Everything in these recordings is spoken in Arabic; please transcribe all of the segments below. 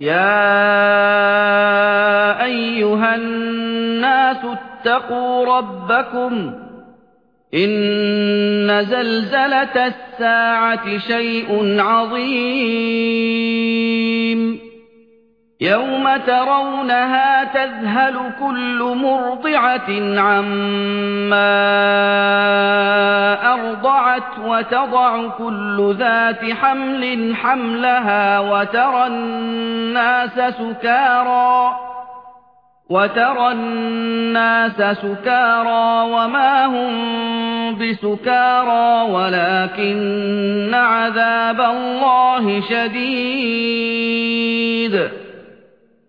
يَا أَيُّهَا النَّاسُ اتَّقُوا رَبَّكُمْ إِنَّ زَلْزَلَةَ السَّاعَةِ شَيْءٌ عَظِيمٌ يَوْمَ تَرَوْنَهَا تَذْهَلُ كُلُّ مُرْضِعَةٍ عَمَّا أَرْضَعَتْ وَتَضَعُ كُلُّ ذَاتِ حَمْلٍ حَمْلَهَا وَتَرَى النَّاسَ سُكَارَىٰ وَتَرَى النَّاسَ سُكَارَىٰ وَمَا هُم بِسُكَارَىٰ وَلَٰكِنَّ عَذَابَ اللَّهِ شَدِيدٌ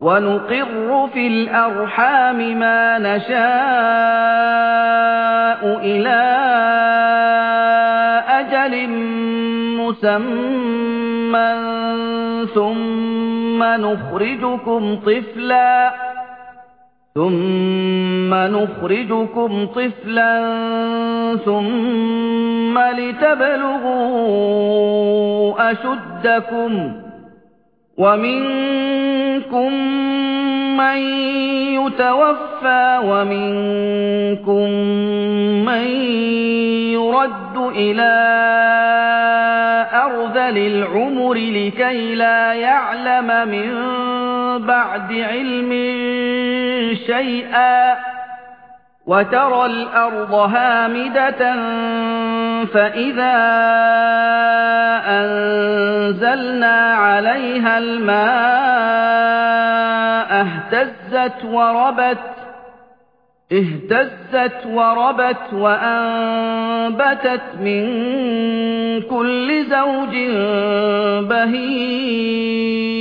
وَنُقِرُّ فِي الْأَرْحَامِ مَا نَشَاءُ إِلَىٰ أَجَلٍ مُّسَمًّى ثُمَّ نُخْرِجُكُمْ طِفْلًا ثُمَّ نُخْرِجُكُمْ طِفْلًا ثُمَّ لِتَبْلُغُوا أَشُدَّكُمْ وَمِنكُم مَّن يُتَوَفَّىٰ وَمِنكُم مَّن يُرَدُّ إِلَىٰ أَرْذَلِ الْعُمُرِ لِكَيْلَا يَعْلَمَ مِن بَعْدِ عِلْمٍ شَيْئًا وَتَرَى الْأَرْضَ هَامِدَةً فَإِذَا أَنزَلْنَا عَلَيْهَا الْمَاءَ اهْتَزَّتْ وَرَبَتْ اهْتَزَّتْ وَرَبَتْ وَأَنبَتَتْ مِن كُلِّ زَوْجٍ بَهِيجٍ